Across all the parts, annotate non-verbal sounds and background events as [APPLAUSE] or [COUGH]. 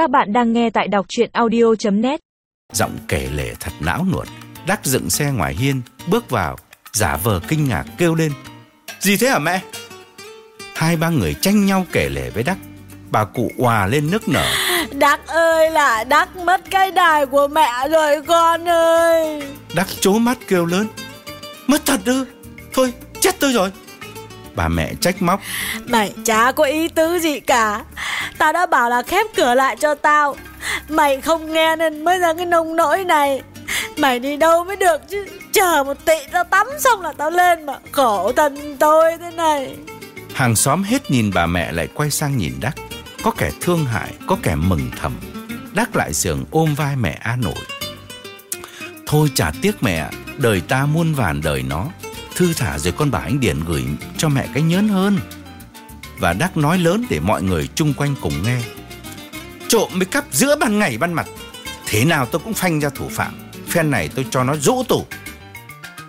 Các bạn đang nghe tại đọc chuyện audio.net Giọng kể lể thật não nuột Đắc dựng xe ngoài hiên Bước vào Giả vờ kinh ngạc kêu lên. Gì thế hả mẹ? Hai ba người tranh nhau kể lể với Đắc. Bà cụ òa lên nước nở. [GASPS] Đắc ơi là Đắc mất cái đài của mẹ rồi con ơi. Đắc chố mắt kêu lớn. Mất thật ư? Thôi chết tôi rồi. Bà mẹ trách móc. Mày chả có ý tứ gì cả Tao đã bảo là khép cửa lại cho tao. Mày không nghe nên mới ra cái nông nỗi này. Mày đi đâu mới được chứ? Chờ một tị tao tắm xong là tao lên mà. Khổ thân tôi thế này. Hàng xóm hết nhìn bà mẹ lại quay sang nhìn Đắc. Có kẻ thương hại, Có kẻ mừng thầm. Đắc lại giường ôm vai mẹ an ủi Thôi chả tiếc mẹ Đời ta muôn vàn đời nó. Thư thả rồi con bảo anh Điển gửi cho mẹ cái nhớn hơn. Và Đắc nói lớn để mọi người chung quanh cùng nghe. Trộm mới cắp giữa ban ngày ban mặt Thế nào tôi cũng phanh ra thủ phạm. Phen này tôi cho nó rũ tủ.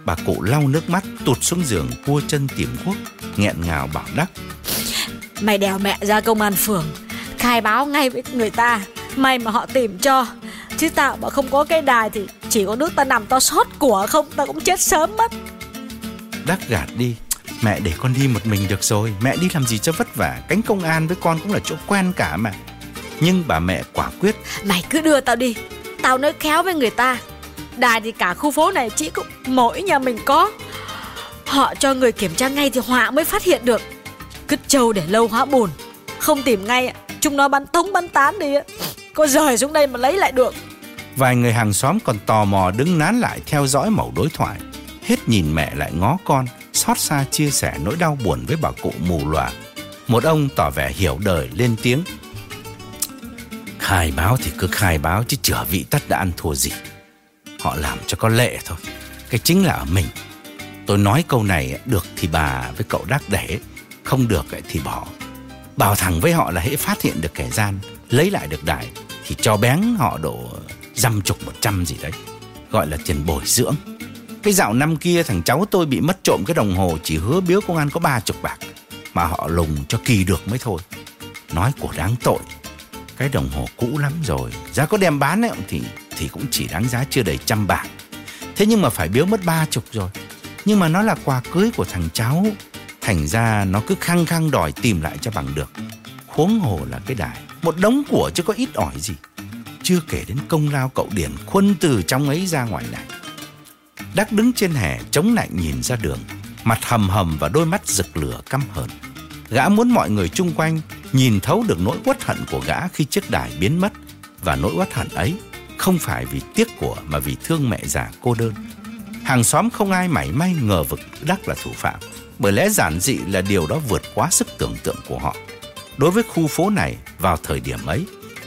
Bà cụ lau nước mắt tụt xuống giường cua chân tìm quốc nghẹn ngào bảo Đắc. Mày đèo mẹ ra công an phường Khai báo ngay với người ta. May mà họ tìm cho Chứ tao mà không có cái đài thì Chỉ có nước ta nằm to sót của không Tao cũng chết sớm mất. Đắc gạt đi Mẹ để con đi một mình được rồi Mẹ đi làm gì cho vất vả Cánh công an với con cũng là chỗ quen cả mà. Nhưng bà mẹ quả quyết. Mày cứ đưa tao đi. Tao nói khéo với người ta. Đài thì cả khu phố này chỉ có mỗi nhà mình có. Họ cho người kiểm tra ngay thì họa mới phát hiện được. Cứt trâu để lâu hóa bùn. Không tìm ngay Chúng nó bắn tống bắn tán đi. Có rời xuống đây mà lấy lại được. Vài người hàng xóm còn tò mò đứng nán lại theo dõi mẩu đối thoại. Hết nhìn mẹ lại ngó con Xót xa chia sẻ nỗi đau buồn với bà cụ mù lòa Một ông tỏ vẻ hiểu đời lên tiếng. Khai báo thì cứ khai báo chứ chở vị tất đã ăn thua gì. Họ làm cho có lệ thôi. Cái chính là ở mình. Tôi nói câu này, được thì bà với cậu đắc để Không được thì bỏ. Bảo thẳng với họ là hễ phát hiện được kẻ gian, Lấy lại được đài Thì cho bén họ độ dăm chục một trăm gì đấy, Gọi là tiền bồi dưỡng. Cái dạo năm kia thằng cháu tôi bị mất trộm cái đồng hồ Chỉ hứa biếu công an có ba chục bạc Mà họ lùng cho kỳ được mới thôi. Nói của đáng tội Cái đồng hồ cũ lắm rồi Giá có đem bán ấy, thì thì cũng chỉ đáng giá chưa đầy trăm bạc. Thế nhưng mà phải biếu mất ba chục rồi. Nhưng mà nó là quà cưới của thằng cháu Thành ra nó cứ khăng khăng đòi tìm lại cho bằng được. Huống hồ là cái đài Một đống của chứ có ít ỏi gì. Chưa kể đến công lao cậu Điển Khuân từ trong ấy ra ngoài này. Đắc đứng trên hè, chống lạnh nhìn ra đường. Mặt hầm hầm và đôi mắt rực lửa căm hờn. Gã muốn mọi người chung quanh Nhìn thấu được nỗi uất hận của gã khi chiếc đài biến mất. Và nỗi uất hận ấy Không phải vì tiếc của mà vì thương mẹ già cô đơn. Hàng xóm không ai mảy may ngờ vực Đắc là thủ phạm, Bởi lẽ giản dị là điều đó vượt quá sức tưởng tượng của họ. Đối với khu phố này, vào thời điểm ấy,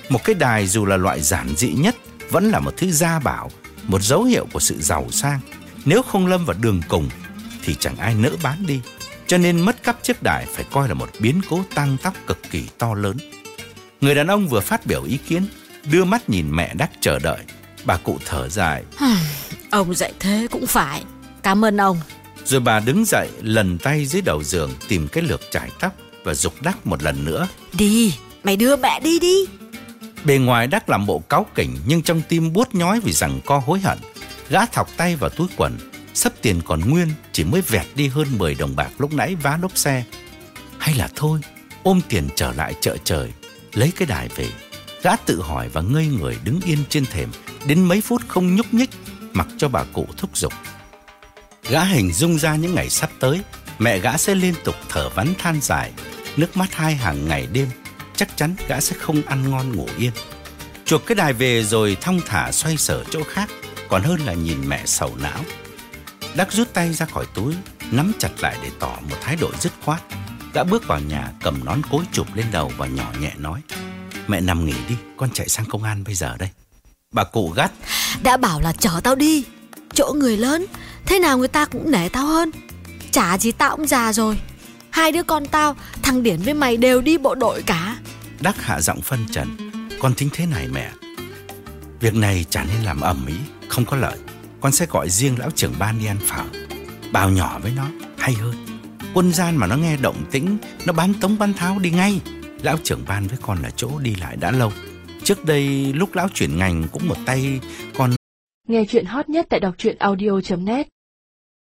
Một cái đài dù là loại giản dị nhất Vẫn là một thứ gia bảo một dấu hiệu của sự giàu sang. Nếu không lâm vào đường cùng Thì chẳng ai nỡ bán đi. Cho nên mất cắp chiếc đài phải coi là một biến cố tăng tóc cực kỳ to lớn. Người đàn ông vừa phát biểu ý kiến Đưa mắt nhìn mẹ đắc chờ đợi. Bà cụ thở dài. [SIGHS] Ông dạy thế cũng phải. Cảm ơn ông. Rồi bà đứng dậy lần tay dưới đầu giường Tìm cái lược chải tóc Và dục đắc một lần nữa. Đi Mày đưa mẹ đi đi Bề ngoài đắc làm bộ cáu kỉnh, Nhưng trong tim buốt nhói vì rằng co hối hận. Gã thọc tay vào túi quần, Sắp tiền còn nguyên, Chỉ mới vẹt đi hơn 10 đồng bạc lúc nãy vá lốp xe. Hay là thôi, Ôm tiền trở lại chợ trời, Lấy cái đài về. Gã tự hỏi và ngây người đứng yên trên thềm, Đến mấy phút không nhúc nhích, Mặc cho bà cụ thúc giục. Gã hình dung ra những ngày sắp tới, Mẹ gã sẽ liên tục thở vắn than dài, Nước mắt hai hàng ngày đêm. Chắc chắn gã sẽ không ăn ngon ngủ yên. Chuộc cái đài về rồi thong thả xoay sở chỗ khác, Còn hơn là nhìn mẹ sầu não. Đắc rút tay ra khỏi túi, Nắm chặt lại để tỏ một thái độ dứt khoát. Gã bước vào nhà cầm nón cối chụp lên đầu và nhỏ nhẹ nói, Mẹ nằm nghỉ đi, Con chạy sang công an bây giờ đây. Bà cụ gắt, Đã bảo là chở tao đi, Chỗ người lớn, Thế nào người ta cũng nể tao hơn. Chả gì tao cũng già rồi. Hai đứa con tao, Thằng Điển với mày đều đi bộ đội cả. Đắc hạ giọng phân trần. Con tính thế này mẹ Việc này chả nên làm ẩm ý, Không có lợi. Con sẽ gọi riêng lão trưởng ban đi ăn phở. Bào nhỏ với nó hay hơn. Quân gian mà nó nghe động tĩnh Nó bám tống bắn tháo đi ngay. Lão trưởng ban với con là chỗ đi lại đã lâu. Trước đây lúc lão chuyển ngành cũng một tay con. Nghe chuyện hot nhất tại đọc truyện audio.net